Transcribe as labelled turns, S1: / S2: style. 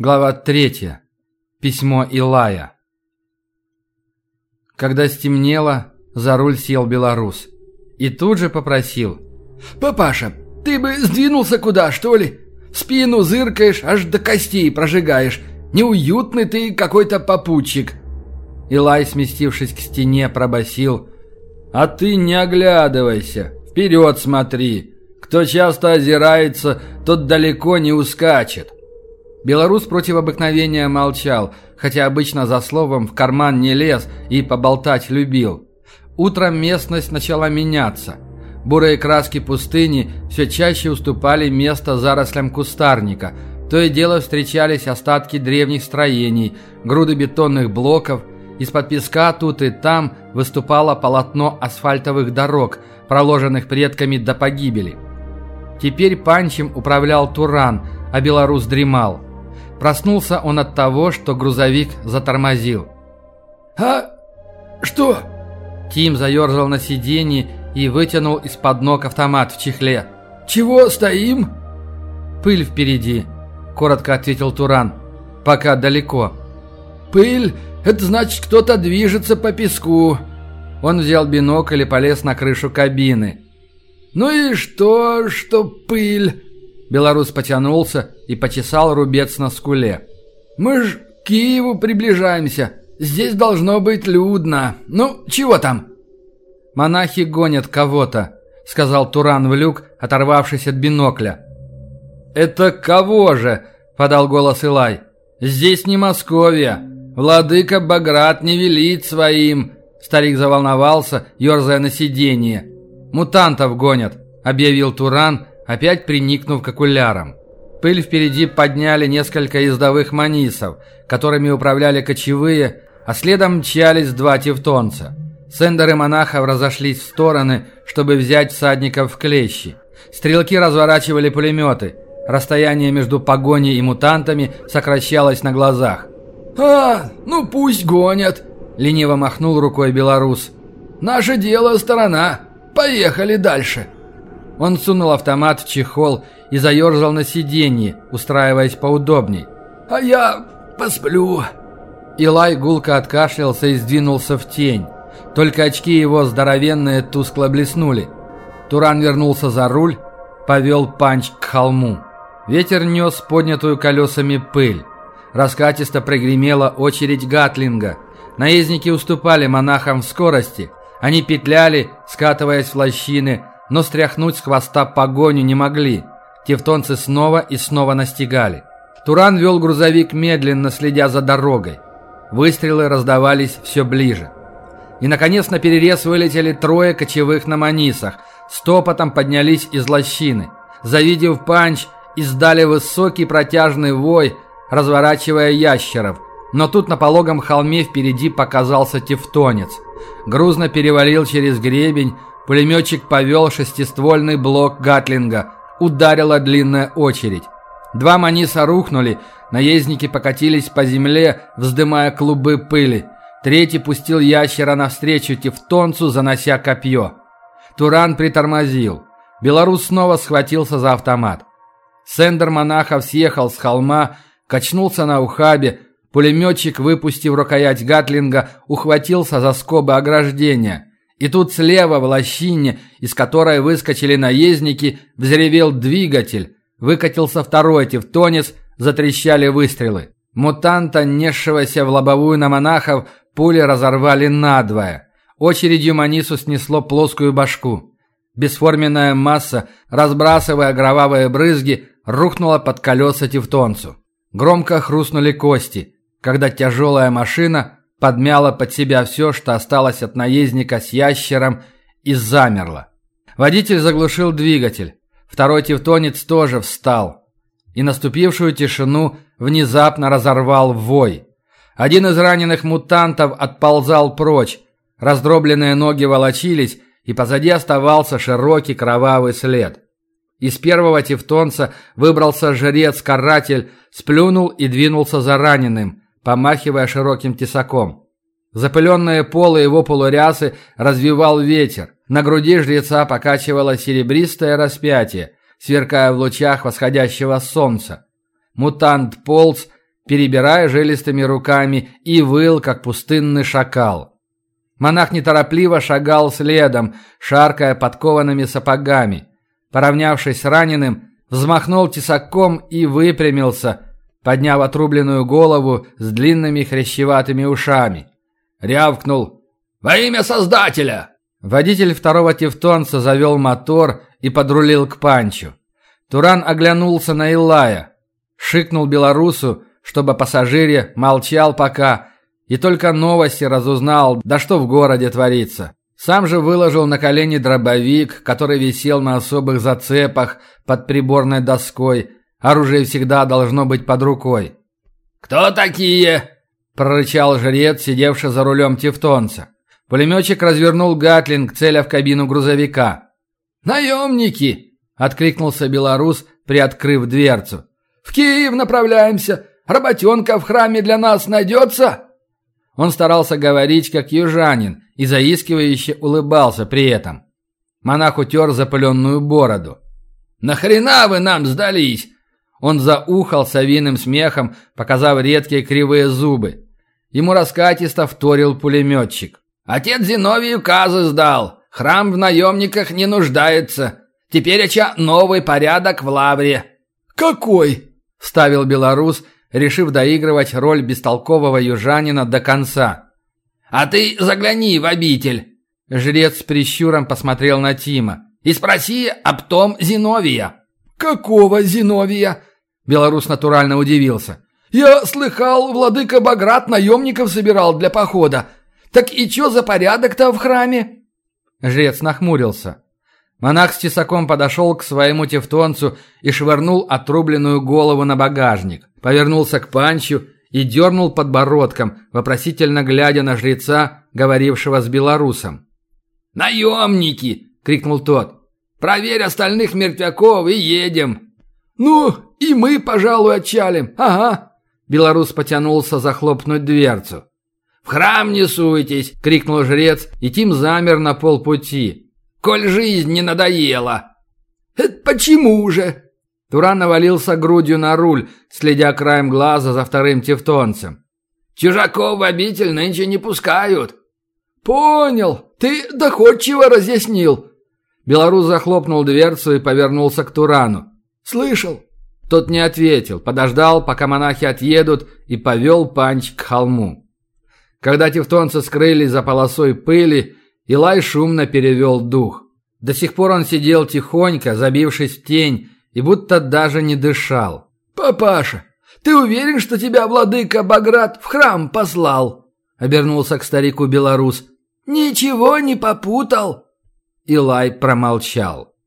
S1: Глава третья. Письмо Илая. Когда стемнело, за руль сел белорус. И тут же попросил.
S2: «Папаша, ты бы сдвинулся куда, что ли? Спину зыркаешь, аж до костей прожигаешь. Неуютный ты какой-то попутчик».
S1: Илай, сместившись к стене, пробасил. «А ты не оглядывайся, вперед смотри. Кто часто озирается, тот далеко не ускачет». Белорус против обыкновения молчал, хотя обычно за словом в карман не лез и поболтать любил. Утром местность начала меняться. Бурые краски пустыни все чаще уступали место зарослям кустарника. То и дело встречались остатки древних строений, груды бетонных блоков. Из-под песка тут и там выступало полотно асфальтовых дорог, проложенных предками до погибели. Теперь панчем управлял Туран, а белорус дремал. Проснулся он от того, что грузовик затормозил.
S2: «А что?»
S1: Тим заерзал на сиденье и вытянул из-под ног автомат в чехле.
S2: «Чего стоим?»
S1: «Пыль впереди», — коротко ответил Туран. «Пока далеко».
S2: «Пыль? Это значит, кто-то движется по песку».
S1: Он взял бинокль и полез на крышу кабины.
S2: «Ну и что, что пыль?»
S1: Белорус потянулся и почесал рубец на скуле.
S2: «Мы ж к Киеву приближаемся. Здесь должно быть людно. Ну, чего там?»
S1: «Монахи гонят кого-то», — сказал Туран в люк, оторвавшись от бинокля. «Это кого же?» — подал голос Илай. «Здесь не Московия. Владыка Баграт не велит своим...» Старик заволновался, ерзая на сиденье. «Мутантов гонят», — объявил Туран, опять приникнув к окулярам. Пыль впереди подняли несколько ездовых манисов, которыми управляли кочевые, а следом мчались два тевтонца. Сендеры монахов разошлись в стороны, чтобы взять всадников в клещи. Стрелки разворачивали пулеметы. Расстояние между погоней и мутантами сокращалось на глазах.
S2: «А, ну пусть гонят!» – лениво махнул рукой белорус. «Наше дело сторона. Поехали дальше!»
S1: Он сунул автомат в чехол и заерзал на сиденье, устраиваясь поудобней.
S2: «А я посплю».
S1: Илай гулко откашлялся и сдвинулся в тень. Только очки его здоровенные тускло блеснули. Туран вернулся за руль, повел панч к холму. Ветер нес поднятую колесами пыль. Раскатисто прогремела очередь Гатлинга. Наездники уступали монахам в скорости. Они петляли, скатываясь в лощины, но стряхнуть с хвоста погоню не могли. Тевтонцы снова и снова настигали. Туран вел грузовик медленно, следя за дорогой. Выстрелы раздавались все ближе. И, наконец, на перерез вылетели трое кочевых на манисах. Стопотом поднялись из лощины. Завидев панч, издали высокий протяжный вой, разворачивая ящеров. Но тут на пологом холме впереди показался тевтонец. Грузно перевалил через гребень, Пулеметчик повел шестиствольный блок Гатлинга. Ударила длинная очередь. Два маниса рухнули, наездники покатились по земле, вздымая клубы пыли. Третий пустил ящера навстречу тевтонцу, занося копье. Туран притормозил. Белорус снова схватился за автомат. Сендер монахов съехал с холма, качнулся на ухабе. Пулеметчик, выпустив рукоять Гатлинга, ухватился за скобы ограждения. И тут слева в лощине, из которой выскочили наездники, взревел двигатель. Выкатился второй тевтонец, затрещали выстрелы. Мутанта, несшегося в лобовую на монахов, пули разорвали надвое. Очередью Манису снесло плоскую башку. Бесформенная масса, разбрасывая кровавые брызги, рухнула под колеса тевтонцу. Громко хрустнули кости, когда тяжелая машина подмяла под себя все, что осталось от наездника с ящером, и замерла. Водитель заглушил двигатель. Второй тевтонец тоже встал. И наступившую тишину внезапно разорвал вой. Один из раненых мутантов отползал прочь. Раздробленные ноги волочились, и позади оставался широкий кровавый след. Из первого тевтонца выбрался жрец-каратель, сплюнул и двинулся за раненым – помахивая широким тесаком. Запыленные полы его полурясы развивал ветер. На груди жреца покачивало серебристое распятие, сверкая в лучах восходящего солнца. Мутант полз, перебирая жилистыми руками, и выл, как пустынный шакал. Монах неторопливо шагал следом, шаркая подкованными сапогами. Поравнявшись с раненым, взмахнул тесаком и выпрямился, подняв отрубленную голову с длинными хрящеватыми ушами. Рявкнул «Во имя Создателя!» Водитель второго тевтонца завел мотор и подрулил к панчу. Туран оглянулся на Илая, шикнул белорусу, чтобы пассажире молчал пока, и только новости разузнал, да что в городе творится. Сам же выложил на колени дробовик, который висел на особых зацепах под приборной доской. Оружие всегда должно быть под рукой.
S2: «Кто такие?» – прорычал жрец, сидевший за рулем тевтонца.
S1: Пулеметчик развернул Гатлинг, целя в кабину грузовика.
S2: «Наемники!» – откликнулся белорус, приоткрыв дверцу. «В Киев направляемся. Работенка в храме для нас найдется?»
S1: Он старался говорить как южанин и заискивающе улыбался при этом. Монах утер запыленную бороду.
S2: «Нахрена вы нам сдались?»
S1: Он заухал совиным смехом, показав редкие кривые зубы. Ему раскатисто вторил пулеметчик.
S2: Отец Зиновий указы сдал. Храм в наемниках не нуждается. Теперь оча новый порядок в лавре».
S1: «Какой?» – вставил белорус, решив доигрывать роль бестолкового южанина до конца.
S2: «А ты загляни в обитель!»
S1: Жрец с прищуром посмотрел на Тима.
S2: «И спроси об том Зиновия».
S1: «Какого Зиновия?» Белорус натурально удивился.
S2: «Я слыхал, владыка Баграт наемников собирал для похода. Так и чё за порядок-то в храме?»
S1: Жрец нахмурился. Монах с тесаком подошел к своему тевтонцу и швырнул отрубленную голову на багажник. Повернулся к панчу и дернул подбородком, вопросительно глядя на жреца, говорившего с белорусом.
S2: «Наемники!» — крикнул тот. «Проверь остальных мертвяков и едем!»
S1: «Ну, и мы, пожалуй, отчалим, ага!» Белорус потянулся захлопнуть дверцу.
S2: «В храм не суйтесь!»
S1: — крикнул жрец, и Тим замер на полпути.
S2: «Коль жизнь не надоела!»
S1: «Это почему же?» Туран навалился грудью на руль, следя краем глаза за вторым тевтонцем.
S2: «Чужаков в обитель нынче не пускают!»
S1: «Понял! Ты доходчиво разъяснил!» Белорус захлопнул дверцу и повернулся к Турану. «Слышал?» Тот не ответил, подождал, пока монахи отъедут, и повел панч к холму. Когда тевтонцы скрылись за полосой пыли, Илай шумно перевел дух. До сих пор он сидел тихонько, забившись в тень, и будто даже не дышал.
S2: «Папаша, ты уверен, что тебя владыка Баграт в храм послал?»
S1: Обернулся к старику белорус.
S2: «Ничего не попутал?»
S1: Илай промолчал.